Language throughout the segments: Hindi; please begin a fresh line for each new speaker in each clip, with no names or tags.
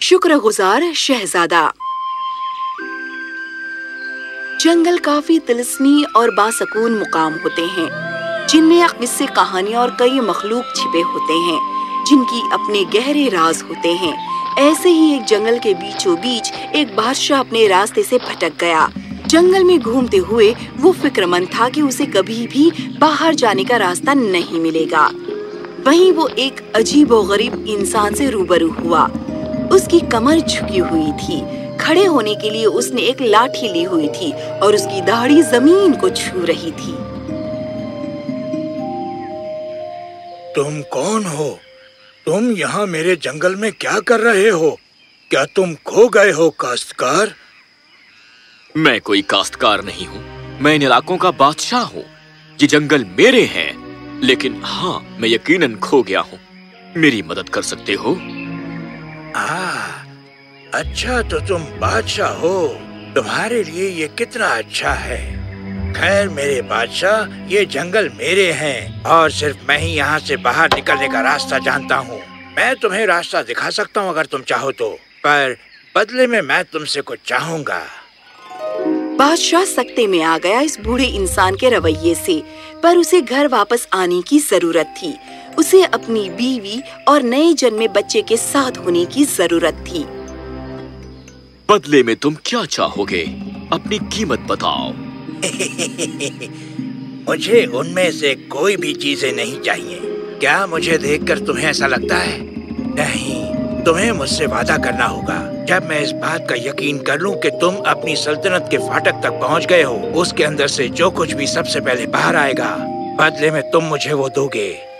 शुक्रगुजार शहजादा। जंगल काफ़ी तिलस्मी और बासकून मुकाम होते हैं, जिनमें किस्से कहानियाँ और कई मखलूक छिपे होते हैं, जिनकी अपने गहरे राज होते हैं। ऐसे ही एक जंगल के बीचों बीच एक बादशाह अपने रास्ते से भटक गया। जंगल में घूमते हुए वो फिक्रमंद था कि उसे कभी भी बाहर जाने का रास्ता नहीं मिलेगा। वहीं वो एक अजीब और गरीब इंसान से रूबरू हुआ। उसकी कमर झुकी हुई थी। खड़े होने के लिए उसने एक लाठी ली हुई थी और उसकी दाढ़ी ज़मीन को छू रही थी।
तुम कौन हो? तुम यहाँ मेरे जंगल में क्या कर रहे हो? क्या तुम खो गए हो काश्तकार?
मैं कोई काश्तकार नहीं हूँ। मैं इन इलाकों का बादशाह हूँ ये जंगल मेरे हैं। लेकिन हाँ मैं यकीनन खो गया हूँ। मेरी मदद कर सकते हो?
आ, अच्छा तो तुम बादशाह हो। तुम्हारे लिए ये कितना अच्छा है। खैर मेरे बादशाह ये जंगल मेरे हैं और सिर्फ़ मैं ही यहाँ से बाहर निकलने का रास्ता जानता हूँ। मैं तुम्हें रास्ता दिखा सकता हूँ अगर तुम चाहो तो पर बदले में मैं तुमसे कुछ चाहूँगा।
बादशाह सकते में आ गया इस बूढ़े इंसान के रवैये से पर उसे घर वापस आने की ज़रूरत थी। उसे अपनी बीवी और नए जन्मे बच्चे के साथ होने की ज़रूरत थी।
बदले में तुम क्या चाहोगे? अपनी कीमत बताओ।
मुझे उनमें से कोई भी चीज़ें नहीं चाहिए। क्या मुझे देखकर तुम्हें ऐसा लगता है? नहीं तुम्हें मुझसे वादा करना होगा। जब मैं इस बात का यकीन कर लूँ कि तुम अपनी सल्तनत के फाटक तक पहुँच गए हो उसके अंदर से जो कुछ भी सबसे पहले बाहर आएगा बदले में तुम मुझे वो दोगे।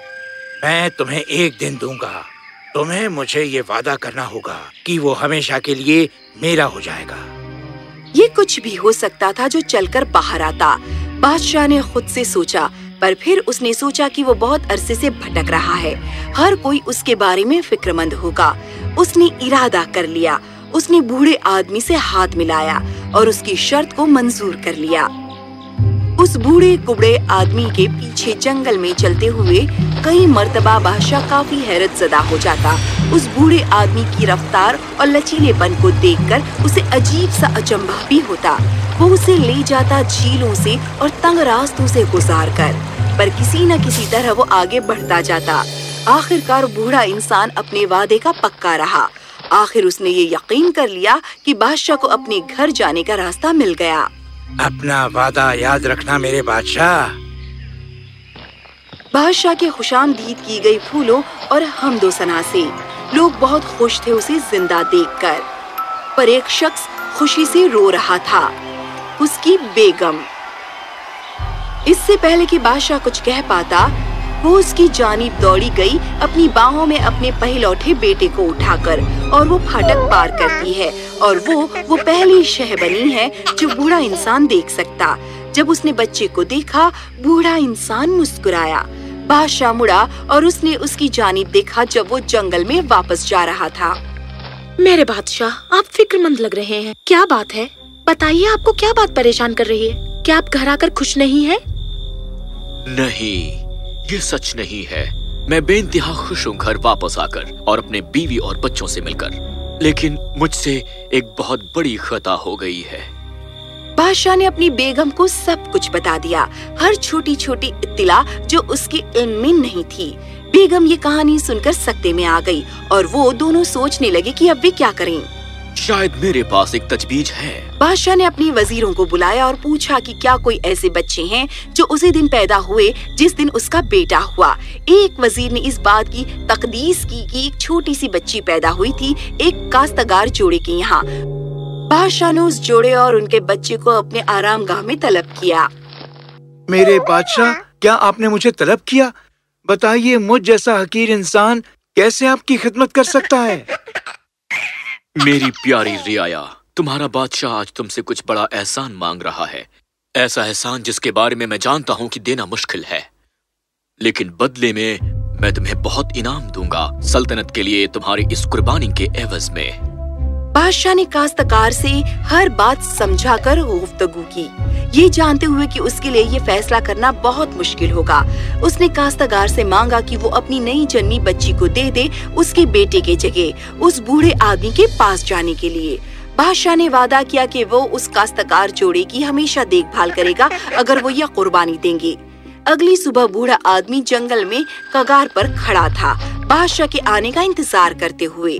मैं तुम्हें एक दिन दूँगा। तुम्हें मुझे ये वादा करना होगा कि वो हमेशा के लिए मेरा हो जाएगा।
ये कुछ भी हो सकता था जो चलकर बाहर आता। बादशाह ने खुद से सोचा, पर फिर उसने सोचा कि वो बहुत अरसे से भटक रहा है। हर कोई उसके बारे में फिक्रमंद होगा। उसने इरादा कर लिया। उसने बूढ़े आदमी से हाथ मिलाया और उसकी शर्त को मंजूर कर लिया। उस बूढ़े कुबड़े आदमी के पीछे जंगल में चलते हुए कई मर्तबा बादशाह काफ़ी हैरत जदा हो जाता। उस बूढ़े आदमी की रफ्तार और लचीलेपन को देखकर उसे अजीब सा अचंभा भी होता। वो उसे ले जाता झीलों से और तंग रास्तों से गुजार कर, पर किसी न किसी तरह वो आगे बढ़ता जाता। आखिरकार बूढ़ा इंसान अपने वादे का पक्का रहा। आखिर उसने ये यकीन कर लिया कि बादशाह को अपने घर जाने का रास्ता मिल गया।
अपना वादा याद रखना मेरे बादशाह।
बादशाह के खुशामदीद की गई फूलों और हमदो सना से। लोग बहुत खुश थे उसे ज़िंदा देखकर। पर एक शख्स खुशी से रो रहा था। उसकी बेगम। इससे पहले कि बादशाह कुछ कह पाता, वो उसकी जानिब दौड़ी गई अपनी बाहों में अपने पहलौठे बेटे को उठाकर और वो फाटक पार करती है और वो वो पहली शह बनी है जो बूढ़ा इंसान देख सकता। जब उसने बच्चे को देखा, बूढ़ा इंसान मुस्कुराया। बादशाह मुड़ा और उसने उसकी जानी देखा जब वो जंगल में वापस जा रहा था।
मेरे बादशाह आप फिक्रमंद लग रहे हैं। क्या बात है? बताइए आपको क्या बात परेशान कर रही है? क्या आप घर आकर खुश नहीं हैं?
नहीं ये सच नहीं है। मैं बेनतहा खुश हूँ घर वापस आकर और अपने बीवी और बच्चों से मिलकर। लेकिन मुझसे एक बहुत बड़ी खता हो गई है।
बादशाह ने अपनी बेगम को सब कुछ बता दिया। हर छोटी छोटी इत्तिला जो उसके इल्म में नहीं थी। बेगम ये कहानी सुनकर सकते में आ गई और वो दोनों सोचने लगे कि अब वे क्या करें।
शायद मेरे पास एक तजवीज है।
बादशाह ने अपनी वजीरों को बुलाया और पूछा कि क्या कोई ऐसे बच्चे हैं जो उसी दिन पैदा हुए जिस दिन उसका बेटा हुआ। एक वज़ीर ने इस बात की तकदीस की कि एक छोटी सी बच्ची पैदा हुई थी एक कास्तगार जोड़े के यहाँ। बादशाह ने उस जोड़े और उनके बच्चे को अपने आराम गाह में तलब किया।
मेरे बादशाह क्या आपने मुझे तलब किया? बताइए मुझ जैसा हकीर इंसान कैसे आपकी खिदमत कर सकता है?
मेरी प्यारी रियाया तुम्हारा बादशाह आज तुमसे कुछ बड़ा एहसान मांग रहा है। ऐसा एहसान जिसके बारे में मैं जानता हूँ कि देना मुश्किल है। लेकिन बदले में मैं तुम्हें बहुत इनाम दूँगा सल्तनत के लिए तुम्हारी इस कुर्बानी के एवज में।
बादशाह ने काश्तकार से हर बात समझाकर गुफ्तगू की। ये जानते हुए कि उसके लिए ये फैसला करना बहुत मुश्किल होगा। उसने काश्तकार से मांगा कि वो अपनी नई जन्मी बच्ची को दे दे उसके बेटे के जगह, उस बूढ़े आदमी के पास जाने के लिए। बादशाह ने वादा किया कि वो उस काश्तकार जोड़े की हमेशा देखभाल करेगा, अगर वो यह कुर्बानी देंगे। अगली सुबह बूढ़ा आदमी जंगल में कगार पर खड़ा था। बादशाह के आने का इंतज़ार करते हुए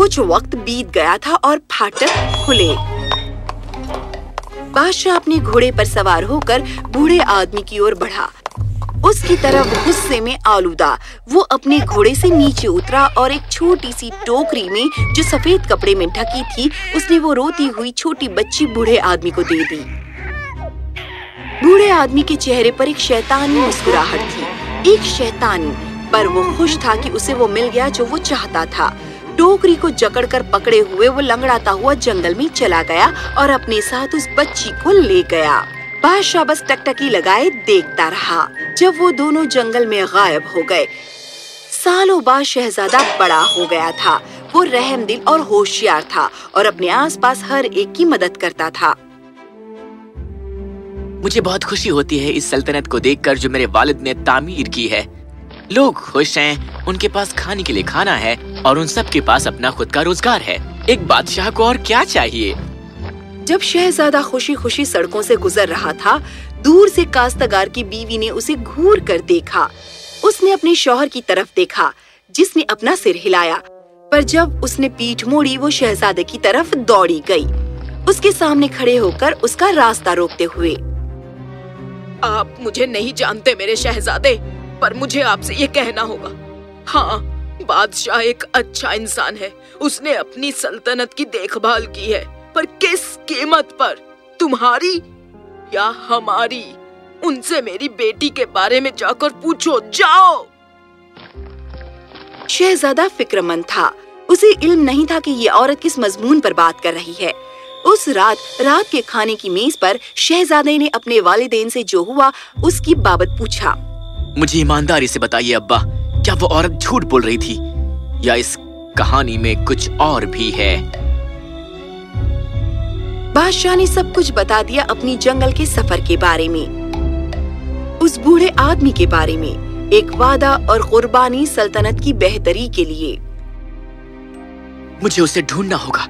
कुछ वक्त बीत गया था और फाटक खुले। बादशाह अपने घोड़े पर सवार होकर बूढ़े आदमी की ओर बढ़ा। उसकी तरफ़ गुस्से में आलूदा। वो अपने घोड़े से नीचे उतरा और एक छोटी सी टोकरी में जो सफ़ेद कपड़े में ढकी थी, उसने वो रोती हुई छोटी बच्ची बूढ़े आदमी को दे दी। बूढ़े आदमी के चेहरे पर एक शैतानी मुस्कुराहट थी। एक शैतानी, पर वो खुश था कि उसे वो मिल गया जो वो चाहता था। टोकरी को जकड़कर पकड़े हुए वो लंगड़ाता हुआ जंगल में चला गया और अपने साथ उस बच्ची को ले गया। बादशाह बस टकटकी लगाए देखता रहा, जब वो दोनों जंगल में गायब हो गए। सालों बाद शहजादा बड़ा हो गया था। वो रहम दिल और होशियार था और अपने आसपास हर एक की मदद करता था।
मुझे बहुत खुशी होती है इस सल्तनत को देखकर जो मेरे वालिद ने तामीर की है। लोग खुश हैं, उनके पास खाने के लिए खाना है और उन सब के पास अपना खुद का रोज़गार है। एक बादशाह को और क्या चाहिए?
जब शहजादा खुशी खुशी सड़कों से गुजर रहा था दूर से काश्तकार की बीवी ने उसे घूर कर देखा। उसने अपने शोहर की तरफ़ देखा जिसने अपना सिर हिलाया। पर जब उसने पीठ मोड़ी वो शहजादे की तरफ़ दौड़ी गई। उसके सामने खड़े होकर उसका रास्ता रोकते हुए
आप मुझे नहीं जानते मेरे शहजादे। पर मुझे आपसे ये कहना होगा। हाँ बादशाह एक अच्छा इंसान है। उसने अपनी सल्तनत की देखभाल की है। पर किस कीमत पर? तुम्हारी या हमारी? उनसे मेरी बेटी के बारे में जाकर पूछो। जाओ!
शहजादा फिक्रमंद था। उसे इल्म नहीं था कि ये औरत किस मजमून पर बात कर रही है। उस रात रात के खाने की मेज पर शहजादे ने अपने वालिदेन से जो हुआ, उसकी बाबत पूछा।
मुझे ईमानदारी से बताइए अब्बा क्या वो औरत झूठ बोल रही थी? या इस कहानी में कुछ और भी है?
बादशाह ने सब कुछ बता दिया अपनी जंगल के सफ़र के बारे में। उस बूढ़े आदमी के बारे में एक वादा और कुर्बानी सल्तनत की बेहतरी के लिए।
मुझे उसे ढूंढना होगा।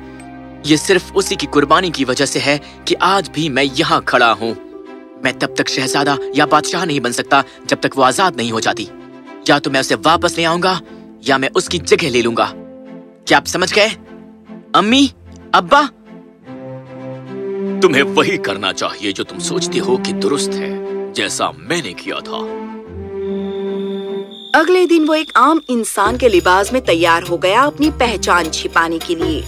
ये सिर्फ़ उसी की कुर्बानी की वजह से है कि आज भी मैं यहाँ खड़ा हूँ। मैं तब तक शहजादा या बादशाह नहीं बन सकता जब तक वो आज़ाद नहीं हो जाती। या तो मैं उसे वापस ले आऊँगा या मैं उसकी जगह ले लूँगा। क्या आप समझ गए? अम्मी अब्बा?
तुम्हें वही करना चाहिए जो तुम सोचते हो कि दुरुस्त है जैसा मैंने किया था।
अगले दिन वो एक आम इंसान के लिबास में तैयार हो गया अपनी पहचान छिपाने के लिए।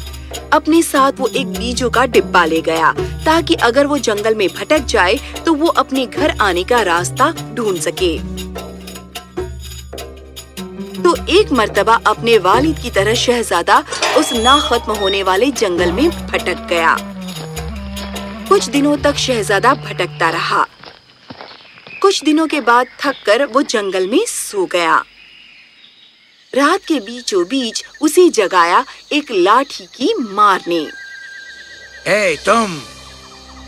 अपने साथ वो एक बीजों का डिब्बा ले गया, ताकि अगर वो जंगल में भटक जाए तो वो अपने घर आने का रास्ता ढूंढ सके। तो एक मर्तबा अपने वालिद की तरह शहजादा उस ना खत्म होने वाले जंगल में भटक गया। कुछ दिनों तक शहजादा भटकता रहा। कुछ दिनों के बाद थक कर वो जंगल में सो गया। रात के बीचों बीच उसे जगाया एक लाठी की मार ने
ए तुम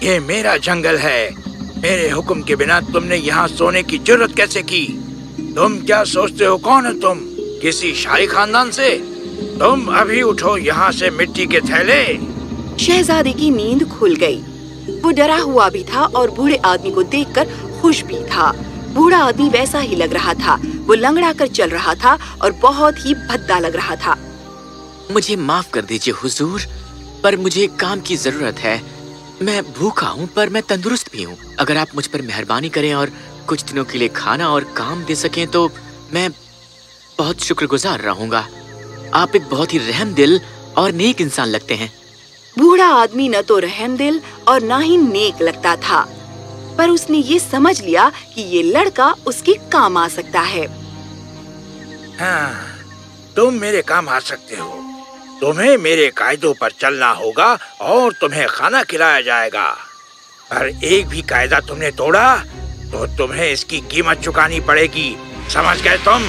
ये मेरा जंगल है। मेरे हुक्म के बिना तुमने यहाँ सोने की ज़रूरत कैसे की? तुम क्या सोचते हो कौन हो तुम? किसी शाही खानदान से? तुम अभी उठो यहाँ से मिट्टी के थैले।
शहजादे की नींद खुल गई। वो डरा हुआ भी था और बूढ़े आदमी को देखकर खुश भी था। बूढ़ा आदमी वैसा ही लग रहा था। वो लंगड़ा कर चल रहा था और बहुत ही भद्दा लग रहा था।
मुझे माफ़ कर दीजिए हुजूर, पर मुझे काम की ज़रूरत है। मैं भूखा हूँ पर मैं तंदुरुस्त भी हूँ। अगर आप मुझ पर मेहरबानी करें और कुछ दिनों के लिए खाना और काम दे सकें तो मैं बहुत शुक्रगुजार रहूँगा। आप एक बहुत ही रहम दिल और नेक इंसान लगते हैं।
बूढ़ा आदमी न तो रहम दिल और न ही नेक लगता था। पर उसने ये समझ लिया कि ये लड़का उसके काम आ सकता है।
हाँ, तुम मेरे काम आ सकते हो। तुम्हें मेरे कायदों पर चलना होगा और तुम्हें खाना खिलाया जाएगा। पर एक भी कायदा तुमने तोड़ा तो तुम्हें इसकी कीमत चुकानी पड़ेगी। समझ गए तुम?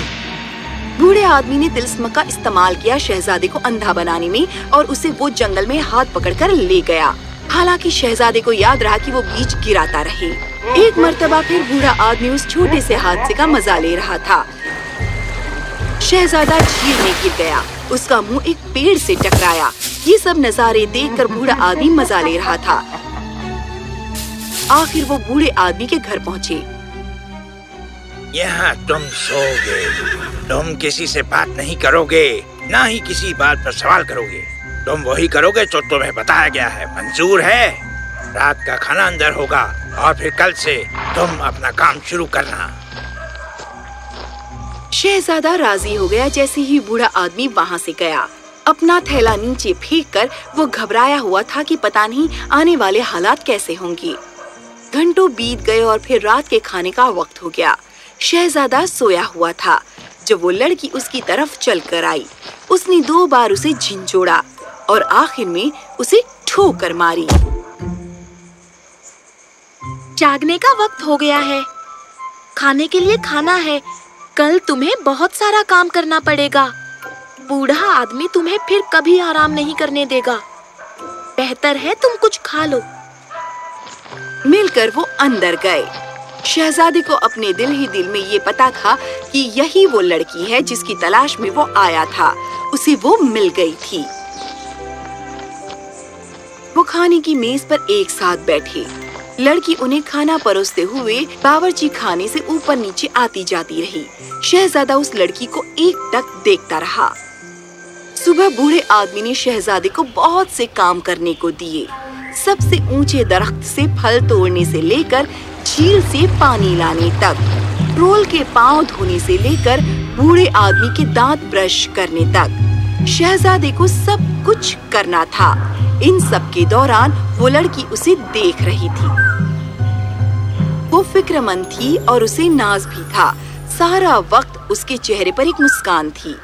बूढ़े आदमी ने तिलस्म का इस्तेमाल किया शहजादे को अंधा बनाने में और उसे वो जंगल में हाथ पकड़कर ले गया। हालाँकि शहजादे को याद रहा कि वो बीज गिराता रहे। एक मर्तबा फिर बूढ़ा आदमी उस छोटे से हादसे का मज़ा ले रहा था। शहजादा झील में गिर गया। उसका मुँह एक पेड़ से टकराया। ये सब नजारे देखकर बूढ़ा आदमी मज़ा ले रहा था। आखिर वो बूढ़े आदमी के घर पहुँचे।
यहाँ तुम सोगे तुम किसी से बात नहीं करोगे, ना ही किसी बात पर सवाल करोगे। तुम वही करोगे जो तुम्हें बताया गया है। मंजूर है। रात का खाना अंदर होगा और फिर कल से तुम अपना काम शुरू करना।
शहजादा राज़ी हो गया जैसे ही बूढ़ा आदमी वहाँ से गया। अपना थैला नीचे फेंक कर वो घबराया हुआ था कि पता नहीं आने वाले हालात कैसे होंगे। घंटों बीत गए और फिर रात के खाने का वक्त हो गया। शहजादा सोया हुआ था। जब वो लड़की उसकी तरफ़ चल कर आई, उसने दो बार उसे झिंझोड़ा और आखिर में उसे ठोकर मारी।
जागने का वक्त हो गया है। खाने के लिए खाना है। कल तुम्हें बहुत सारा काम करना पड़ेगा। बूढ़ा आदमी तुम्हें फिर कभी आराम नहीं करने देगा। बेहतर है तुम कुछ खा लो।
मिलकर वो अंदर गए। शहजादे को अपने दिल ही दिल में ये पता था कि यही वो लड़की है जिसकी तलाश में वो आया था। उसे वो मिल गई थी। खाने की मेज पर एक साथ बैठे। लड़की उन्हें खाना परोसते हुए बावर्ची खाने से ऊपर नीचे आती जाती रही। शहजादा उस लड़की को एक टक देखता रहा। सुबह बूढ़े आदमी ने शहजादे को बहुत से काम करने को दिए। सबसे ऊँचे दरख्त से फल तोड़ने से लेकर झील से पानी लाने तक, रोल के पाँव धोने से लेकर बूढ़े आदमी के दांत ब्रश करने तक, शहजादे को सब कुछ करना था। इन सब के दौरान वो लड़की उसे देख रही थी। वो फिक्रमंद थी और उसे नाज भी था। सारा वक्त उसके चेहरे पर एक मुस्कान थी।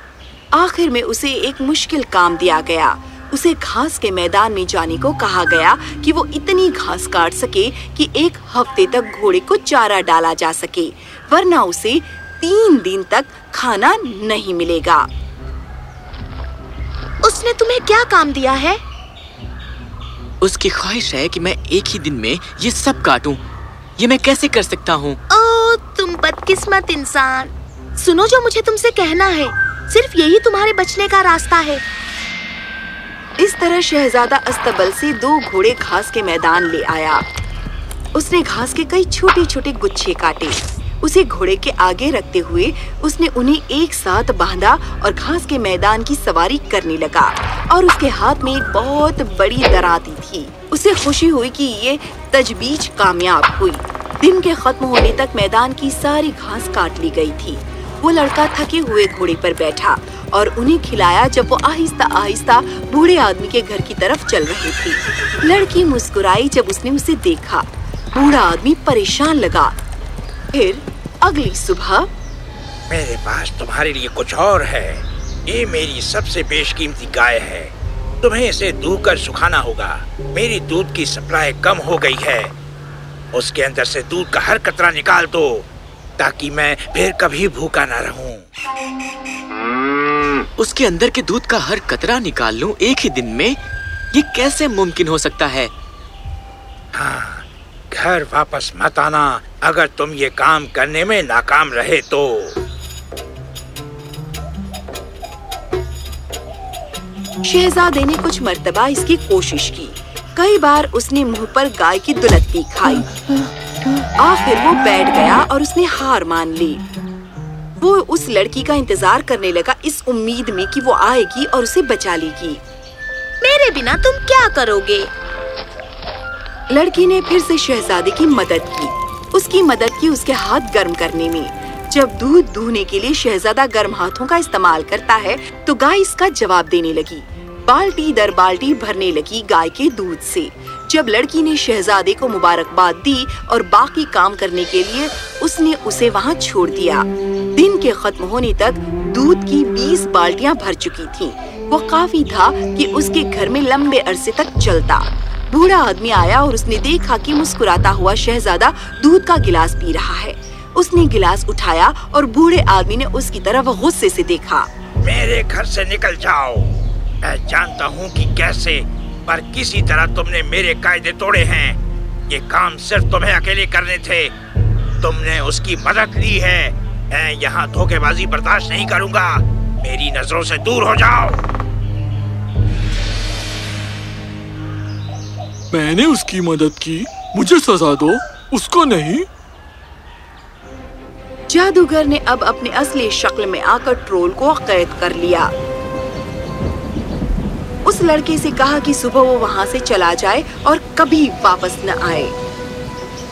आखिर में उसे एक मुश्किल काम दिया गया। उसे घास के मैदान में जाने को कहा गया कि वो इतनी घास काट सके कि एक हफ़्ते तक घोड़े को चारा डाला जा सके, वरना उसे तीन दिन तक खाना नहीं मिलेगा।
उसने तुम्हें क्या काम दिया है?
उसकी ख्वाहिश है कि मैं एक ही दिन में ये सब काटूं। ये मैं कैसे कर सकता हूँ?
ओ तुम बदकिस्मत इंसान। सुनो जो मुझे तुमसे कहना है। सिर्फ़ यही तुम्हारे बचने का रास्ता है।
इस तरह शहजादा अस्तबल से दो घोड़े घास के मैदान ले आया। उसने घास के कई छोटे छोटे गुच्छे काटे। उसे घोड़े के आगे रखते हुए उसने उन्हें एक साथ बांधा और घास के मैदान की सवारी करने लगा और उसके हाथ में एक बहुत बड़ी दराती थी। उसे खुशी हुई कि ये तजबीज कामयाब हुई। दिन के खत्म होने तक मैदान की सारी घास काट ली गई थी। वो लड़का थके हुए घोड़े पर बैठा और उन्हें खिलाया जब वो आहिस्ता आहिस्ता बूढ़े आदमी के घर की तरफ़ चल रही थी। लड़की मुस्कुराई जब उसने उसे देखा। बूढ़ा आदमी परेशान लगा। फिर अगली सुबह।
मेरे पास तुम्हारे लिए कुछ और है। ये मेरी सबसे बेशकीमती गाय है। तुम्हें इसे दूकर सुखाना होगा। मेरी दूध की सप्लाई कम हो गई है। उसके अंदर से दूध का हर कतरा निकाल दो ताकि मैं फिर कभी भूखा न रहूँ।
उसके अंदर के दूध का हर कतरा निकाल लूँ एक ही दिन में? ये कैसे मुमकिन हो सकता है?
हाँ घर वापस मत आना। अगर तुम ये काम करने में नाकाम रहे तो।
शहजादे ने कुछ मर्तबा इसकी कोशिश की। कई बार उसने मुँह पर गाय की दुलत्ती खाई। आखिर वो बैठ गया और उसने हार मान ली। वो उस लड़की का इंतज़ार करने लगा इस उम्मीद में कि वो आएगी और उसे बचा लेगी।
मेरे बिना तुम क्या करोगे?
लड़की ने फिर से शहजादे की मदद की। उसकी मदद की उसके हाथ गर्म करने में। जब दूध दूहने के लिए शहजादा गर्म हाथों का इस्तेमाल करता है तो गाय इसका जवाब देने लगी। बाल्टी दर बाल्टी भरने लगी गाय के दूध से। जब लड़की ने शहजादे को मुबारकबाद दी और बाकी काम करने के लिए उसने उसे वहाँ छोड़ दिया। दिन के खत्म होने तक दूध की 20 बाल्टियाँ भर चुकी थीं। वो काफ़ी था कि उसके घर में लंबे अरसे तक चलता। बूढ़ा आदमी आया और उसने देखा कि मुस्कुराता हुआ शहजादा दूध का गिलास पी रहा है। उसने गिलास उठाया और बूढ़े आदमी ने उसकी तरफ़ गुस्से से देखा।
मेरे घर से निकल जाओ। मैं जानता हूँ कि कैसे, पर किसी तरह तुमने मेरे कायदे तोड़े हैं। ये काम सिर्फ़ तुम्हें अकेले करने थे। तुमने उसकी मदद ली है। मैं यहाँ धोखेबाजी बर्दाश्त नहीं करूँगा। मेरी नज़रों से दूर हो जाओ।
मैंने उसकी मदद की। मुझे सजा दो। उसको नहीं।
जादूगर ने अब अपने असली शक्ल में आकर ट्रोल को कैद कर लिया। उस लड़के से कहा कि सुबह वो वहाँ से चला जाए और कभी वापस न आए।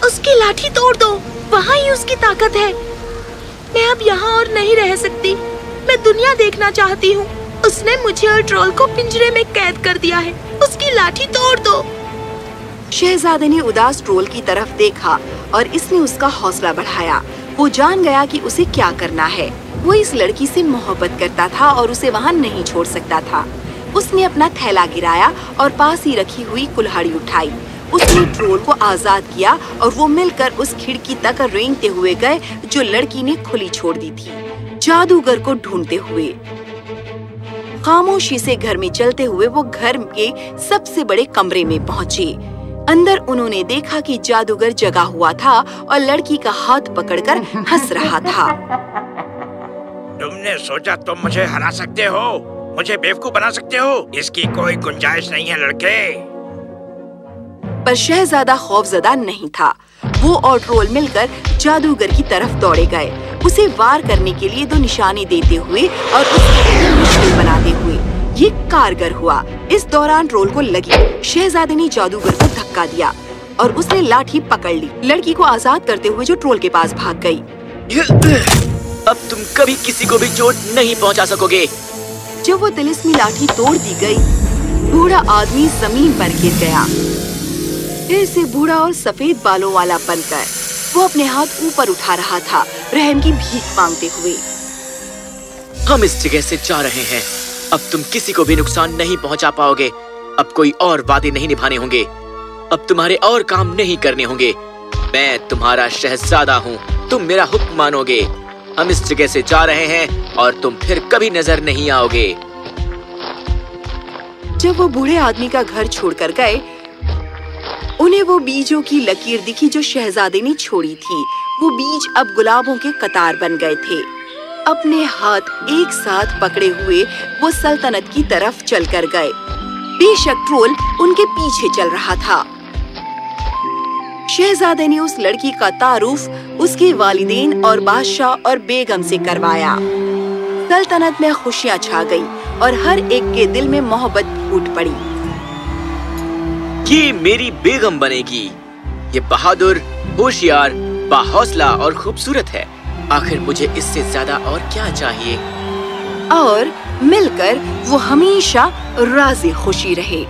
उसकी लाठी तोड़ दो। वहाँ ही उसकी ताकत है। मैं अब यहाँ और नहीं रह सकती। मैं दुनिया देखना चाहती हूँ। उसने मुझे और ट्रोल को पिंजरे में कैद कर दिया है। उसकी लाठी तोड़ दो।
शहजादे ने उदास ट्रोल की तरफ़ देखा और इसने उसका हौसला बढ़ाया। वो जान गया कि उसे क्या करना है। वो इस लड़की से मोहब्बत करता था और उसे वहाँ नहीं छोड़ सकता था। उसने अपना थैला गिराया और पास ही रखी हुई कुल्हाड़ी उठाई। उसने ट्रोल को आज़ाद किया और वो मिलकर उस खिड़की तक रेंगते हुए गए, जो लड़की ने खुली छोड़ दी थी। जादूगर को ढूंढते हुए। खामोशी से घर में चलते हुए वो घर के सबसे बड़े कमरे में पहुँचे। अंदर उन्होंने देखा कि जादूगर जगा हुआ था और लड़की का हाथ पकड़कर हंस रहा था।
तुमने सोचा तुम मुझे हरा सकते हो? मुझे बेवकूफ़ बना सकते हो? इसकी कोई गुंजाइश नहीं है लड़के।
पर शहजादा खौफजदा नहीं था। वो और ट्रोल मिलकर जादूगर की तरफ़ दौड़े गए। उसे वार करने के लिए दो निशाने देते हुए और उसके मुश्किल बनाते हुए। ये कारगर हुआ। इस दौरान ट्रोल को लगी शहजादे ने जादूगर को धक्का दिया और उसने लाठी पकड़ ली। लड़की को आज़ाद करते हुए जो ट्रोल के पास भाग गई।
अब तुम कभी किसी को भी चोट नहीं पहुँचा सकोगे।
जब वो तिलिस्मी लाठी तोड़ दी गई बूढ़ा आदमी ज़मीन पर गिर गया। फिर से बूढ़ा और सफ़ेद बालों वाला बनकर वो अपने हाथ ऊपर उठा रहा था रहम की भीख मांगते हुए।
हम इस जगह से जा रहे हैं। अब तुम किसी को भी नुकसान नहीं पहुँचा पाओगे। अब कोई और वादे नहीं निभाने होंगे। अब तुम्हारे और काम नहीं करने होंगे। मैं तुम्हारा शहजादा हूँ। तुम मेरा हुक्म मानोगे। हम इस जगह से जा रहे हैं और तुम फिर कभी नज़र नहीं आओगे।
जब वो बूढ़े आदमी का घर छोड़कर गए, उन्हें वो बीजों की लकीर दिखी जो शहजादे ने छोड़ी थी। वो बीज अब गुलाबों के कतार बन गए थे। अपने हाथ एक साथ पकड़े हुए वो सल्तनत की तरफ़ चलकर गए। बेशक ट्रोल उनके पीछे चल रहा था। शहजादे ने उस लड़की का तारुफ उसके वालिदेन और बादशाह और बेगम से करवाया। सल्तनत में खुशियाँ छा गई और हर एक के दिल में मोहब्बत फूट पड़ी।
ये मेरी बेगम बनेगी। ये बहादुर, होशियार बाहौसला और खूबसूरत है। आखिर मुझे इससे ज़्यादा और क्या चाहिए?
और मिलकर वो हमेशा राज़ी खुशी रहे।